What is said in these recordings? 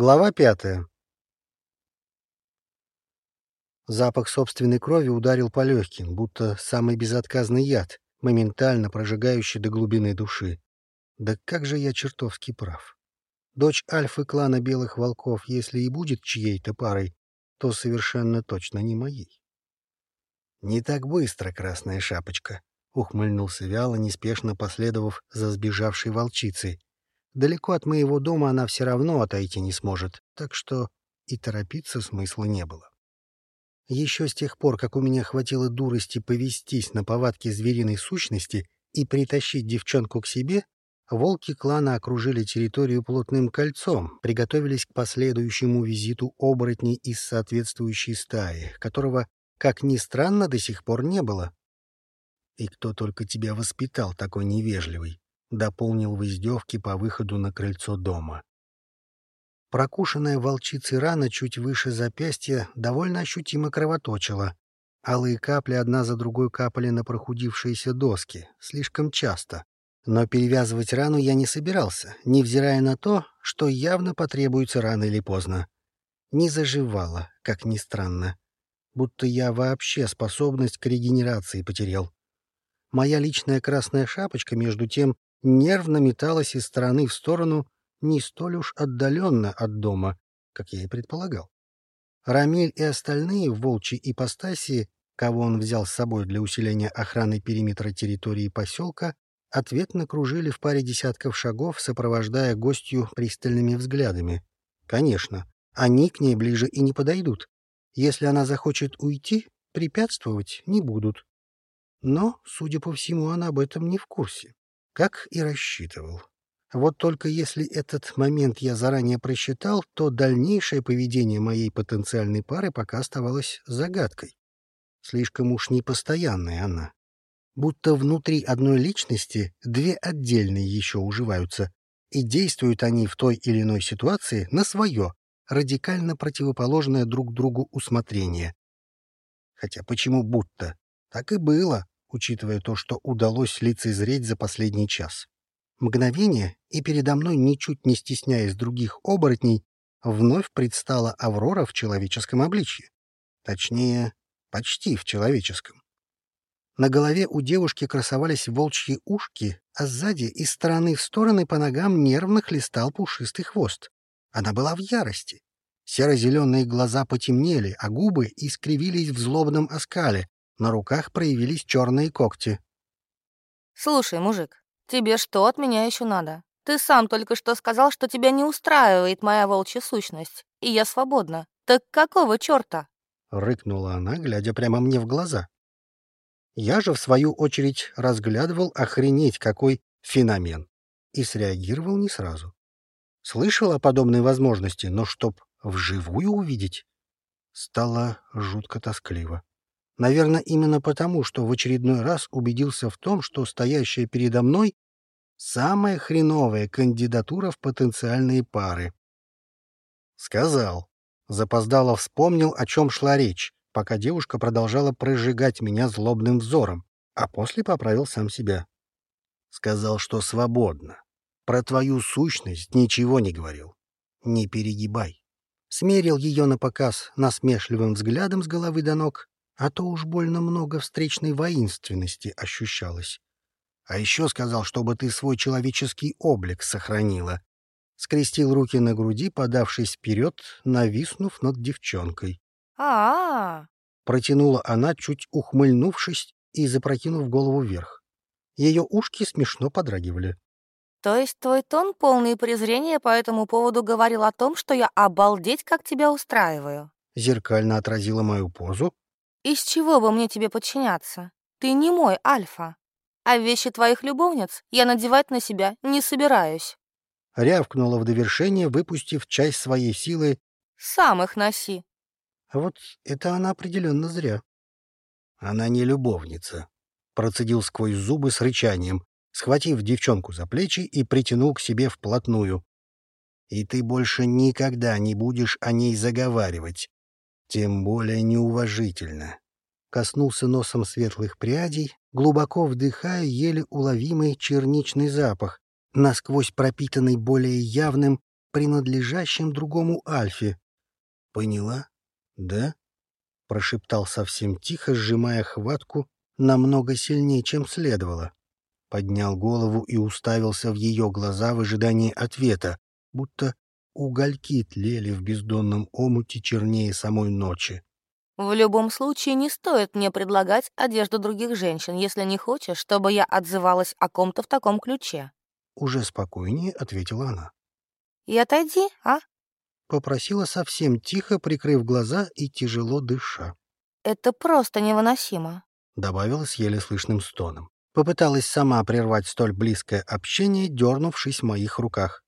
Глава пятая. Запах собственной крови ударил по легким, будто самый безотказный яд, моментально прожигающий до глубины души. Да как же я чертовски прав. Дочь альфы клана Белых Волков, если и будет чьей-то парой, то совершенно точно не моей. «Не так быстро, Красная Шапочка», — ухмыльнулся вяло, неспешно последовав за сбежавшей волчицей. «Далеко от моего дома она все равно отойти не сможет, так что и торопиться смысла не было». Еще с тех пор, как у меня хватило дурости повестись на повадки звериной сущности и притащить девчонку к себе, волки клана окружили территорию плотным кольцом, приготовились к последующему визиту оборотней из соответствующей стаи, которого, как ни странно, до сих пор не было. «И кто только тебя воспитал, такой невежливый?» — дополнил в издевке по выходу на крыльцо дома. Прокушенная волчицей рана чуть выше запястья довольно ощутимо кровоточила. Алые капли одна за другой капали на прохудившиеся доски, слишком часто. Но перевязывать рану я не собирался, невзирая на то, что явно потребуется рано или поздно. Не заживало, как ни странно. Будто я вообще способность к регенерации потерял. Моя личная красная шапочка, между тем, нервно металась из стороны в сторону, не столь уж отдаленно от дома, как я и предполагал. Рамиль и остальные в волчьей ипостаси, кого он взял с собой для усиления охраны периметра территории поселка, ответно кружили в паре десятков шагов, сопровождая гостью пристальными взглядами. Конечно, они к ней ближе и не подойдут. Если она захочет уйти, препятствовать не будут. Но, судя по всему, она об этом не в курсе, как и рассчитывал. Вот только если этот момент я заранее просчитал, то дальнейшее поведение моей потенциальной пары пока оставалось загадкой. Слишком уж непостоянная она. Будто внутри одной личности две отдельные еще уживаются, и действуют они в той или иной ситуации на свое, радикально противоположное друг другу усмотрение. Хотя почему будто? Так и было, учитывая то, что удалось лицезреть за последний час. Мгновение, и передо мной, ничуть не стесняясь других оборотней, вновь предстала Аврора в человеческом обличье. Точнее, почти в человеческом. На голове у девушки красовались волчьи ушки, а сзади из стороны в стороны по ногам нервно хлестал пушистый хвост. Она была в ярости. Серо-зеленые глаза потемнели, а губы искривились в злобном оскале. На руках проявились черные когти. «Слушай, мужик, «Тебе что от меня еще надо? Ты сам только что сказал, что тебя не устраивает моя волчья сущность, и я свободна. Так какого черта?» — рыкнула она, глядя прямо мне в глаза. Я же, в свою очередь, разглядывал охренеть какой феномен и среагировал не сразу. Слышал о подобной возможности, но чтоб вживую увидеть, стало жутко тоскливо. Наверное, именно потому, что в очередной раз убедился в том, что стоящая передо мной самая хреновая кандидатура в потенциальные пары. Сказал. Запоздало вспомнил, о чем шла речь, пока девушка продолжала прожигать меня злобным взором, а после поправил сам себя. Сказал, что свободно. Про твою сущность ничего не говорил. Не перегибай. Смерил ее на показ насмешливым взглядом с головы до ног а то уж больно много встречной воинственности ощущалось. А еще сказал, чтобы ты свой человеческий облик сохранила. Скрестил руки на груди, подавшись вперед, нависнув над девчонкой. а, -а, -а. Протянула она, чуть ухмыльнувшись и запрокинув голову вверх. Ее ушки смешно подрагивали. «То есть твой тон, полный презрения по этому поводу, говорил о том, что я обалдеть, как тебя устраиваю?» Зеркально отразила мою позу, из чего бы мне тебе подчиняться? Ты не мой Альфа. А вещи твоих любовниц я надевать на себя не собираюсь. Рявкнула в довершение, выпустив часть своей силы. Сам их носи. А вот это она определенно зря. Она не любовница. Процедил сквозь зубы с рычанием, схватив девчонку за плечи и притянул к себе вплотную. И ты больше никогда не будешь о ней заговаривать. Тем более неуважительно. Коснулся носом светлых прядей, глубоко вдыхая еле уловимый черничный запах, насквозь пропитанный более явным принадлежащем другому Альфе. Поняла? Да? Прошептал совсем тихо, сжимая хватку намного сильнее, чем следовало. Поднял голову и уставился в ее глаза в ожидании ответа, будто угольки тлели в бездонном омуте чернее самой ночи. В любом случае не стоит мне предлагать одежду других женщин, если не хочешь, чтобы я отзывалась о ком-то в таком ключе. Уже спокойнее ответила она. И отойди, а? Попросила совсем тихо, прикрыв глаза и тяжело дыша. Это просто невыносимо. Добавила с еле слышным стоном. Попыталась сама прервать столь близкое общение, дернувшись в моих руках.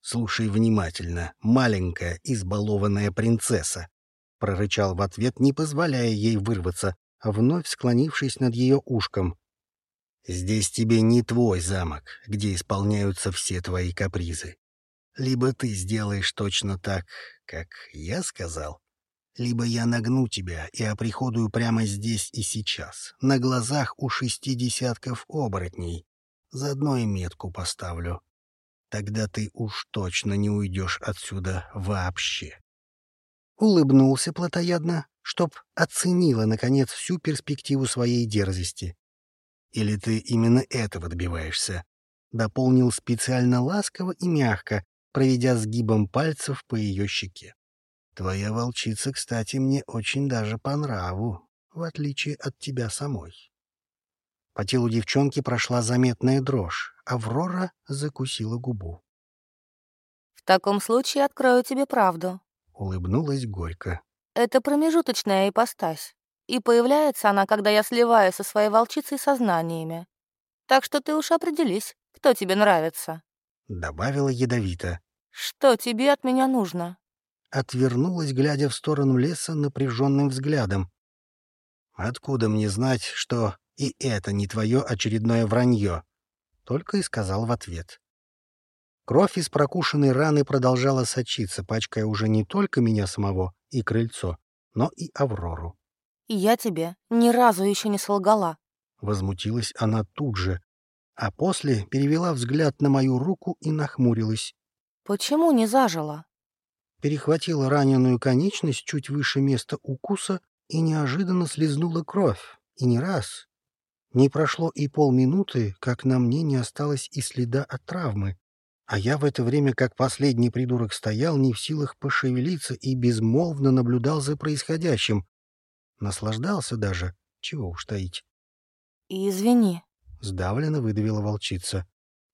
«Слушай внимательно, маленькая избалованная принцесса», — прорычал в ответ, не позволяя ей вырваться, вновь склонившись над ее ушком. «Здесь тебе не твой замок, где исполняются все твои капризы. Либо ты сделаешь точно так, как я сказал, либо я нагну тебя и оприходую прямо здесь и сейчас, на глазах у шести десятков оборотней. Заодно и метку поставлю. Тогда ты уж точно не уйдешь отсюда вообще улыбнулся плотоядно, чтоб оценила, наконец, всю перспективу своей дерзости. «Или ты именно этого добиваешься?» Дополнил специально ласково и мягко, проведя сгибом пальцев по ее щеке. «Твоя волчица, кстати, мне очень даже по нраву, в отличие от тебя самой». По телу девчонки прошла заметная дрожь. Аврора закусила губу. «В таком случае открою тебе правду», улыбнулась горько. Это промежуточная ипостась, и появляется она, когда я сливаюсь со своей волчицей сознаниями. Так что ты уж определись, кто тебе нравится. Добавила ядовито. Что тебе от меня нужно? Отвернулась, глядя в сторону леса напряженным взглядом. Откуда мне знать, что и это не твое очередное вранье? Только и сказал в ответ. Кровь из прокушенной раны продолжала сочиться, пачкая уже не только меня самого и крыльцо, но и Аврору. «И я тебе ни разу еще не солгала», — возмутилась она тут же, а после перевела взгляд на мою руку и нахмурилась. «Почему не зажила?» Перехватила раненую конечность чуть выше места укуса и неожиданно слезнула кровь. И не раз. Не прошло и полминуты, как на мне не осталось и следа от травмы. А я в это время, как последний придурок, стоял не в силах пошевелиться и безмолвно наблюдал за происходящим. Наслаждался даже, чего уж таить. «Извини», — сдавленно выдавила волчица.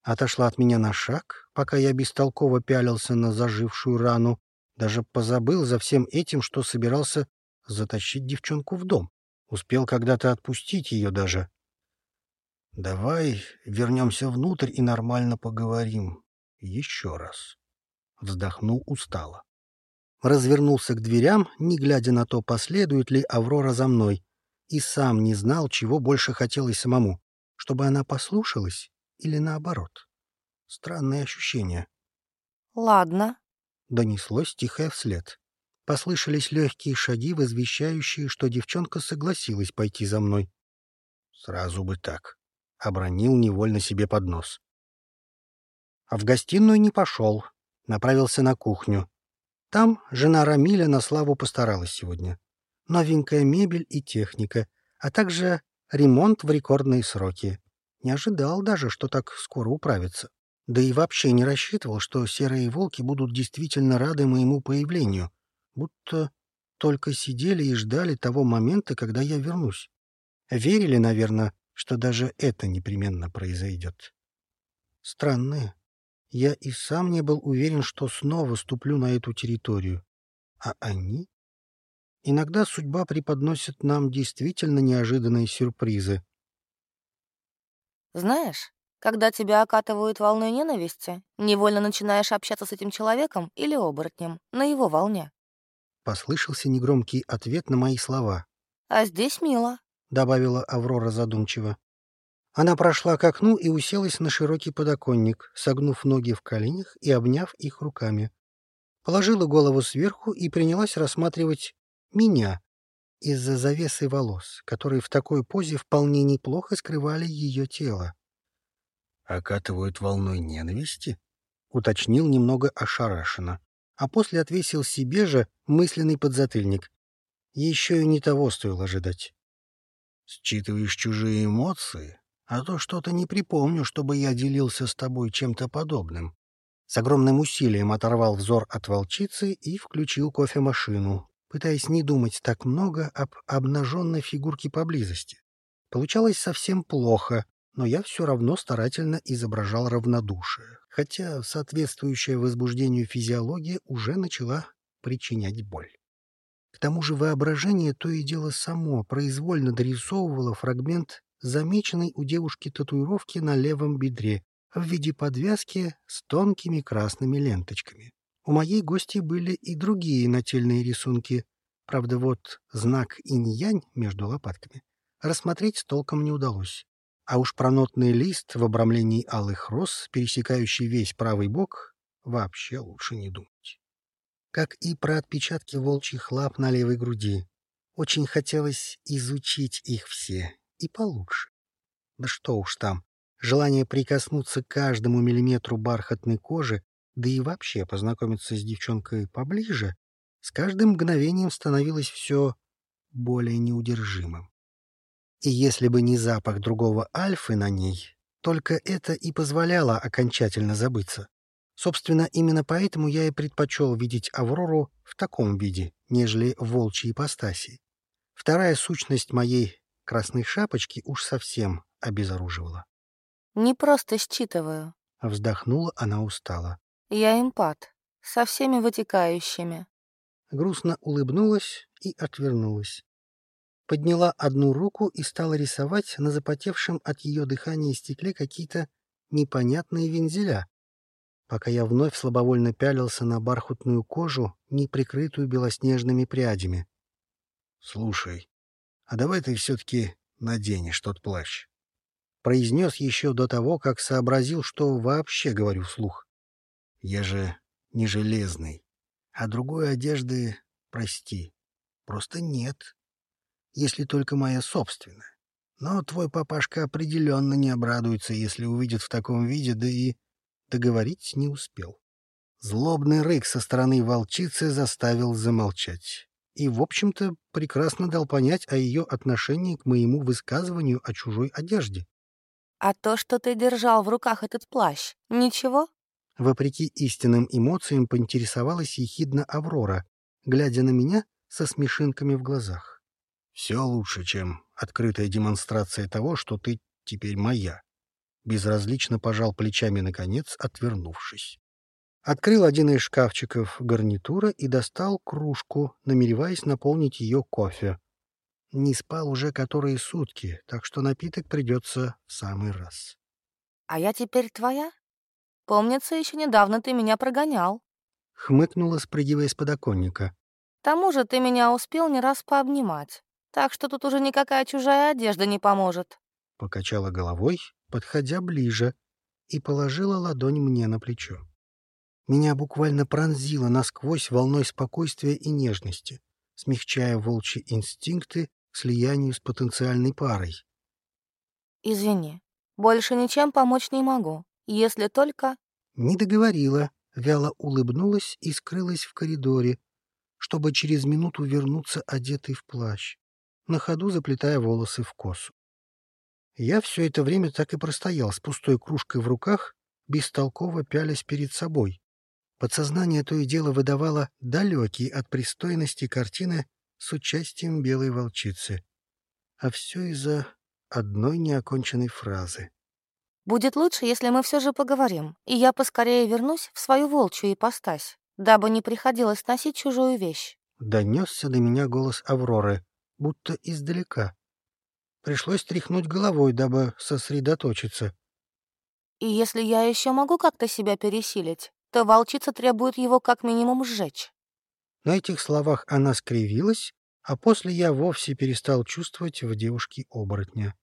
Отошла от меня на шаг, пока я бестолково пялился на зажившую рану, даже позабыл за всем этим, что собирался затащить девчонку в дом. Успел когда-то отпустить ее даже. «Давай вернемся внутрь и нормально поговорим», еще раз. Вздохнул устало. Развернулся к дверям, не глядя на то, последует ли Аврора за мной, и сам не знал, чего больше хотелось самому, чтобы она послушалась или наоборот. Странное ощущение. «Ладно», — донеслось тихое вслед. Послышались легкие шаги, возвещающие, что девчонка согласилась пойти за мной. «Сразу бы так», — обронил невольно себе под нос. А в гостиную не пошел, направился на кухню. Там жена Рамиля на славу постаралась сегодня. Новенькая мебель и техника, а также ремонт в рекордные сроки. Не ожидал даже, что так скоро управится. Да и вообще не рассчитывал, что серые волки будут действительно рады моему появлению. Будто только сидели и ждали того момента, когда я вернусь. Верили, наверное, что даже это непременно произойдет. Странные, я и сам не был уверен, что снова ступлю на эту территорию. А они? Иногда судьба преподносит нам действительно неожиданные сюрпризы. Знаешь, когда тебя окатывают волной ненависти, невольно начинаешь общаться с этим человеком или оборотнем на его волне. Послышался негромкий ответ на мои слова. «А здесь мило», — добавила Аврора задумчиво. Она прошла к окну и уселась на широкий подоконник, согнув ноги в коленях и обняв их руками. Положила голову сверху и принялась рассматривать меня из-за завесы волос, которые в такой позе вполне неплохо скрывали ее тело. «Окатывают волной ненависти?» — уточнил немного ошарашенно, а после отвесил себе же мысленный подзатыльник. Еще и не того стоило ожидать. «Считываешь чужие эмоции? А то что-то не припомню, чтобы я делился с тобой чем-то подобным». С огромным усилием оторвал взор от волчицы и включил кофемашину, пытаясь не думать так много об обнаженной фигурке поблизости. Получалось совсем плохо, но я все равно старательно изображал равнодушие, хотя соответствующая возбуждению физиология уже начала причинять боль. К тому же воображение то и дело само произвольно дорисовывало фрагмент замеченной у девушки татуировки на левом бедре в виде подвязки с тонкими красными ленточками. У моей гости были и другие нательные рисунки, правда вот знак инь-янь между лопатками рассмотреть толком не удалось. А уж про нотный лист в обрамлении алых роз, пересекающий весь правый бок, вообще лучше не думать. Как и про отпечатки волчьих лап на левой груди. Очень хотелось изучить их все, и получше. Да что уж там, желание прикоснуться к каждому миллиметру бархатной кожи, да и вообще познакомиться с девчонкой поближе, с каждым мгновением становилось все более неудержимым. И если бы не запах другого альфы на ней, только это и позволяло окончательно забыться. Собственно, именно поэтому я и предпочел видеть Аврору в таком виде, нежели в волчьей ипостаси. Вторая сущность моей красной шапочки уж совсем обезоруживала. «Не просто считываю», — вздохнула она устало. «Я эмпат, со всеми вытекающими». Грустно улыбнулась и отвернулась подняла одну руку и стала рисовать на запотевшем от ее дыхания стекле какие-то непонятные вензеля, пока я вновь слабовольно пялился на бархатную кожу, не прикрытую белоснежными прядями. — Слушай, а давай ты все-таки наденешь тот плащ. Произнес еще до того, как сообразил, что вообще говорю вслух. Я же не железный, а другой одежды, прости, просто нет если только моя собственная. Но твой папашка определенно не обрадуется, если увидит в таком виде, да и договорить не успел. Злобный рык со стороны волчицы заставил замолчать. И, в общем-то, прекрасно дал понять о ее отношении к моему высказыванию о чужой одежде. «А то, что ты держал в руках этот плащ, ничего?» Вопреки истинным эмоциям поинтересовалась ехидно Аврора, глядя на меня со смешинками в глазах. Все лучше, чем открытая демонстрация того, что ты теперь моя. Безразлично пожал плечами, наконец, отвернувшись. Открыл один из шкафчиков гарнитура и достал кружку, намереваясь наполнить ее кофе. Не спал уже которые сутки, так что напиток придется в самый раз. — А я теперь твоя? Помнится, еще недавно ты меня прогонял. Хмыкнула, спрыгивая с подоконника. — К тому же ты меня успел не раз пообнимать так что тут уже никакая чужая одежда не поможет. Покачала головой, подходя ближе, и положила ладонь мне на плечо. Меня буквально пронзило насквозь волной спокойствия и нежности, смягчая волчьи инстинкты к слиянию с потенциальной парой. «Извини, больше ничем помочь не могу, если только...» Не договорила, вяло улыбнулась и скрылась в коридоре, чтобы через минуту вернуться одетой в плащ на ходу заплетая волосы в косу. Я все это время так и простоял с пустой кружкой в руках, бестолково пялясь перед собой. Подсознание то и дело выдавало далекие от пристойности картины с участием белой волчицы. А все из-за одной неоконченной фразы. «Будет лучше, если мы все же поговорим, и я поскорее вернусь в свою волчью ипостась, дабы не приходилось носить чужую вещь». Донесся до меня голос Авроры, будто издалека. Пришлось тряхнуть головой, дабы сосредоточиться. «И если я еще могу как-то себя пересилить, то волчица требует его как минимум сжечь». На этих словах она скривилась, а после я вовсе перестал чувствовать в девушке оборотня.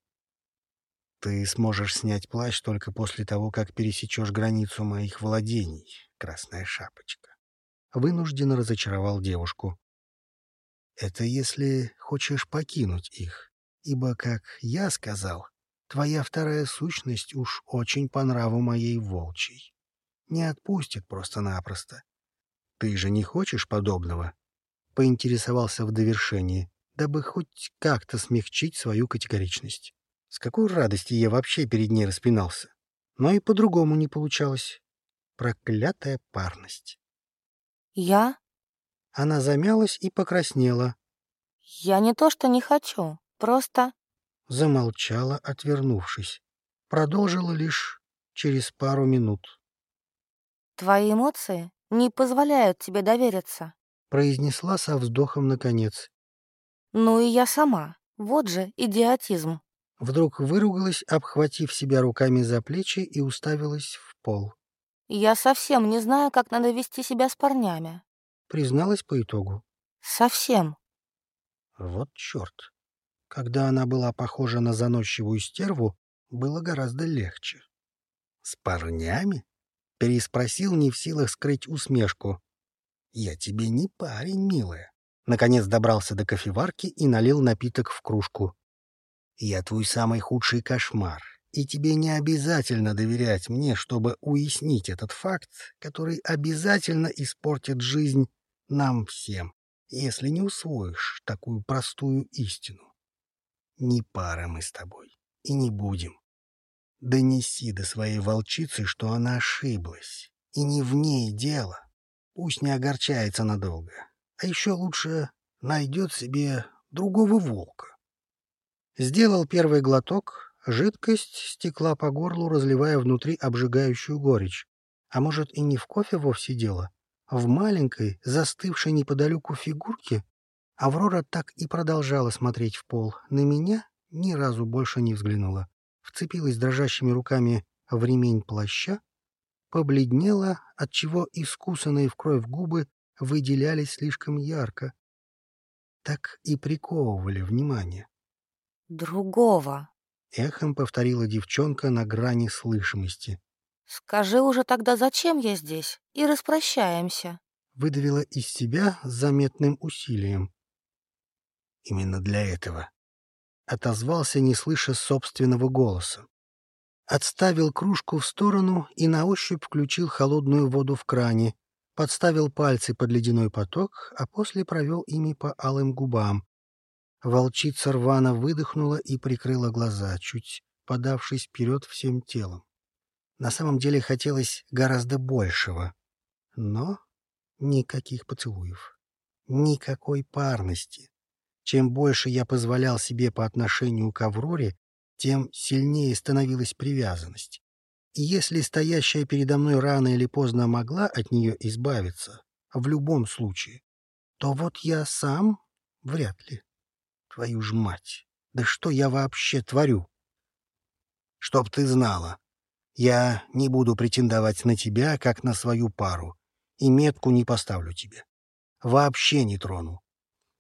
«Ты сможешь снять плащ только после того, как пересечешь границу моих владений, Красная Шапочка». Вынужденно разочаровал девушку. Это если хочешь покинуть их, ибо, как я сказал, твоя вторая сущность уж очень по нраву моей волчьей. Не отпустит просто-напросто. Ты же не хочешь подобного? Поинтересовался в довершении, дабы хоть как-то смягчить свою категоричность. С какой радости я вообще перед ней распинался. Но и по-другому не получалось. Проклятая парность. Я? Она замялась и покраснела. Я не то что не хочу, просто... Замолчала, отвернувшись. Продолжила лишь через пару минут. Твои эмоции не позволяют тебе довериться. Произнесла со вздохом наконец. Ну и я сама. Вот же идиотизм. Вдруг выругалась, обхватив себя руками за плечи и уставилась в пол. Я совсем не знаю, как надо вести себя с парнями. Призналась по итогу. Совсем. Вот черт. Когда она была похожа на заносчивую стерву, было гораздо легче. «С парнями?» — переспросил, не в силах скрыть усмешку. «Я тебе не парень, милая». Наконец добрался до кофеварки и налил напиток в кружку. «Я твой самый худший кошмар, и тебе не обязательно доверять мне, чтобы уяснить этот факт, который обязательно испортит жизнь нам всем, если не усвоишь такую простую истину. Не пара мы с тобой, и не будем. Донеси до своей волчицы, что она ошиблась, и не в ней дело. Пусть не огорчается надолго, а еще лучше найдет себе другого волка. Сделал первый глоток, жидкость стекла по горлу, разливая внутри обжигающую горечь. А может, и не в кофе вовсе дело? В маленькой, застывшей неподалеку фигурке Аврора так и продолжала смотреть в пол. На меня ни разу больше не взглянула. Вцепилась дрожащими руками в ремень плаща, побледнела, отчего искусанные в кровь губы выделялись слишком ярко. Так и приковывали внимание. «Другого», — эхом повторила девчонка на грани слышимости. «Скажи уже тогда, зачем я здесь, и распрощаемся». Выдавила из себя с заметным усилием. Именно для этого. Отозвался, не слыша собственного голоса. Отставил кружку в сторону и на ощупь включил холодную воду в кране, подставил пальцы под ледяной поток, а после провел ими по алым губам. Волчица рвано выдохнула и прикрыла глаза, чуть подавшись вперед всем телом. На самом деле хотелось гораздо большего. Но никаких поцелуев. Никакой парности. Чем больше я позволял себе по отношению к Авроре, тем сильнее становилась привязанность. И если стоящая передо мной рано или поздно могла от нее избавиться, в любом случае, то вот я сам вряд ли. Твою ж мать! Да что я вообще творю? Чтоб ты знала, я не буду претендовать на тебя, как на свою пару, и метку не поставлю тебе. Вообще не трону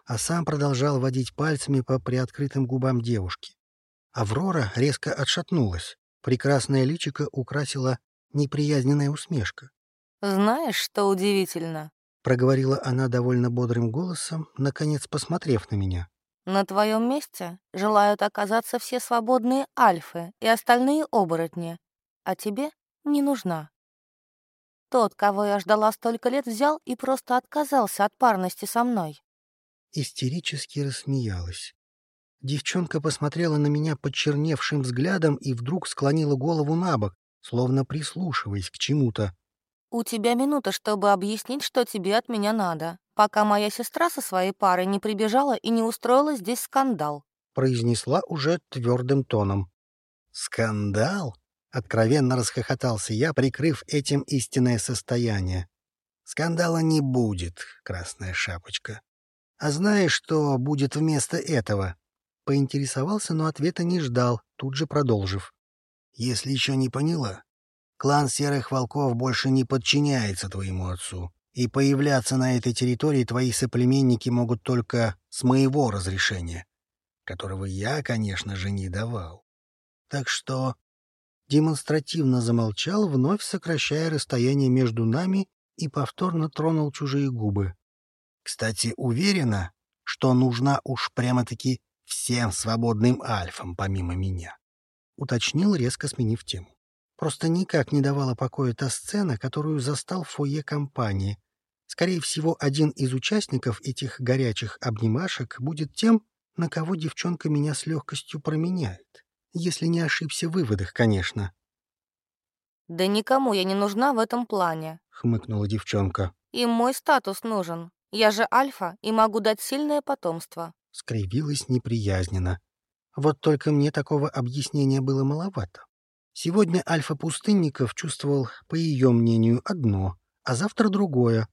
а сам продолжал водить пальцами по приоткрытым губам девушки. Аврора резко отшатнулась. Прекрасное личико украсила неприязненная усмешка. «Знаешь, что удивительно?» — проговорила она довольно бодрым голосом, наконец посмотрев на меня. «На твоем месте желают оказаться все свободные альфы и остальные оборотни, а тебе не нужна. Тот, кого я ждала столько лет, взял и просто отказался от парности со мной истерически рассмеялась. Девчонка посмотрела на меня подчерневшим взглядом и вдруг склонила голову на бок, словно прислушиваясь к чему-то. «У тебя минута, чтобы объяснить, что тебе от меня надо, пока моя сестра со своей парой не прибежала и не устроила здесь скандал», произнесла уже твердым тоном. «Скандал?» — откровенно расхохотался я, прикрыв этим истинное состояние. «Скандала не будет, красная шапочка. «А знаешь, что будет вместо этого?» Поинтересовался, но ответа не ждал, тут же продолжив. «Если еще не поняла, клан Серых Волков больше не подчиняется твоему отцу, и появляться на этой территории твои соплеменники могут только с моего разрешения, которого я, конечно же, не давал. Так что...» Демонстративно замолчал, вновь сокращая расстояние между нами и повторно тронул чужие губы. Кстати, уверена, что нужна уж прямо-таки всем свободным альфам, помимо меня. Уточнил, резко сменив тему. Просто никак не давала покоя та сцена, которую застал в фойе компании. Скорее всего, один из участников этих горячих обнимашек будет тем, на кого девчонка меня с легкостью променяет. Если не ошибся в выводах, конечно. «Да никому я не нужна в этом плане», — хмыкнула девчонка. «Им мой статус нужен. Я же альфа и могу дать сильное потомство». Скривилась неприязненно. Вот только мне такого объяснения было маловато. Сегодня Альфа Пустынников чувствовал, по ее мнению, одно, а завтра другое.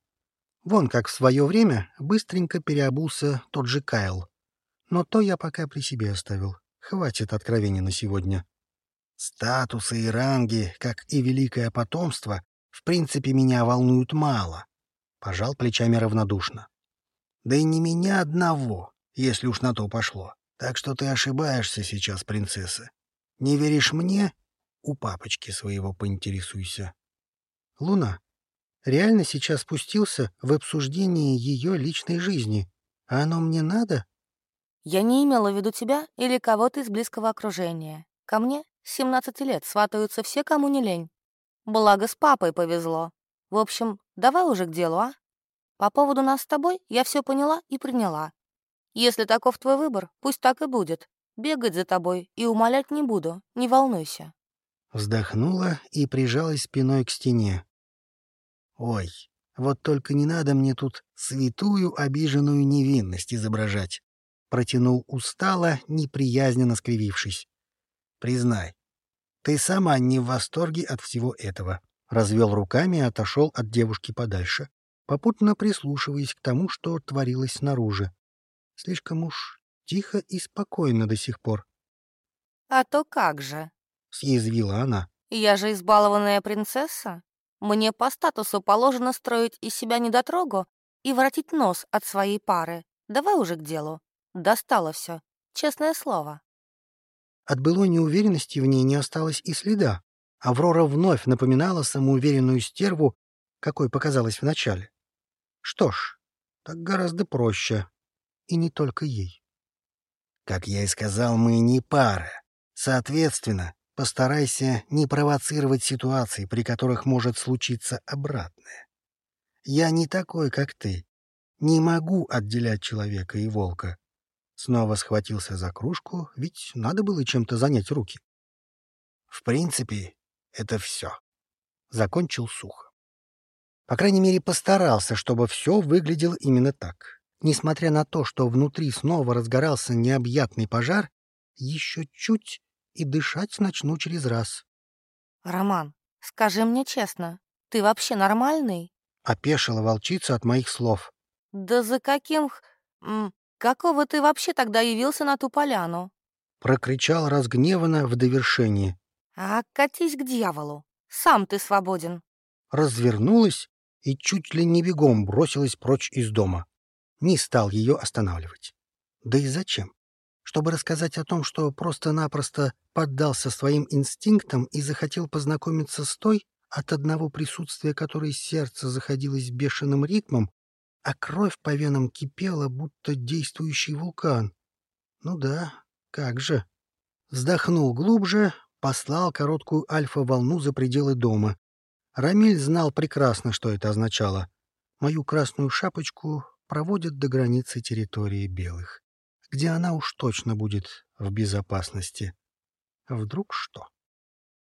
Вон как в свое время быстренько переобулся тот же Кайл. Но то я пока при себе оставил. Хватит откровений на сегодня. Статусы и ранги, как и великое потомство, в принципе, меня волнуют мало. Пожал плечами равнодушно. Да и не меня одного, если уж на то пошло. Так что ты ошибаешься сейчас, принцесса. Не веришь мне? У папочки своего поинтересуйся. Луна, реально сейчас спустился в обсуждение ее личной жизни. А оно мне надо? Я не имела в виду тебя или кого-то из близкого окружения. Ко мне с 17 лет сватаются все, кому не лень. Благо, с папой повезло. В общем, давай уже к делу, а? По поводу нас с тобой я все поняла и приняла. Если таков твой выбор, пусть так и будет. Бегать за тобой и умолять не буду, не волнуйся. Вздохнула и прижалась спиной к стене. «Ой, вот только не надо мне тут святую обиженную невинность изображать», — протянул устало, неприязненно скривившись. «Признай, ты сама не в восторге от всего этого», — развел руками и отошел от девушки подальше, попутно прислушиваясь к тому, что творилось снаружи. Слишком уж тихо и спокойно до сих пор. «А то как же!» съязвила она. «Я же избалованная принцесса. Мне по статусу положено строить из себя недотрогу и воротить нос от своей пары. Давай уже к делу. Достало все. Честное слово». От былой неуверенности в ней не осталось и следа. Аврора вновь напоминала самоуверенную стерву, какой показалась вначале. Что ж, так гораздо проще. И не только ей. Как я и сказал, мы не пара. Соответственно, Постарайся не провоцировать ситуации, при которых может случиться обратное. Я не такой, как ты. Не могу отделять человека и волка. Снова схватился за кружку, ведь надо было чем-то занять руки. В принципе, это все. Закончил сухо. По крайней мере, постарался, чтобы все выглядело именно так. Несмотря на то, что внутри снова разгорался необъятный пожар, еще чуть и дышать начну через раз. «Роман, скажи мне честно, ты вообще нормальный?» — опешила волчица от моих слов. «Да за каким... Какого ты вообще тогда явился на ту поляну?» — прокричал разгневанно в довершении. «А катись к дьяволу, сам ты свободен». Развернулась и чуть ли не бегом бросилась прочь из дома. Не стал ее останавливать. Да и зачем? чтобы рассказать о том, что просто-напросто поддался своим инстинктам и захотел познакомиться с той, от одного присутствия которой сердце заходилось бешеным ритмом, а кровь по венам кипела, будто действующий вулкан. Ну да, как же. Вздохнул глубже, послал короткую альфа-волну за пределы дома. Рамиль знал прекрасно, что это означало. Мою красную шапочку проводят до границы территории белых где она уж точно будет в безопасности. Вдруг что?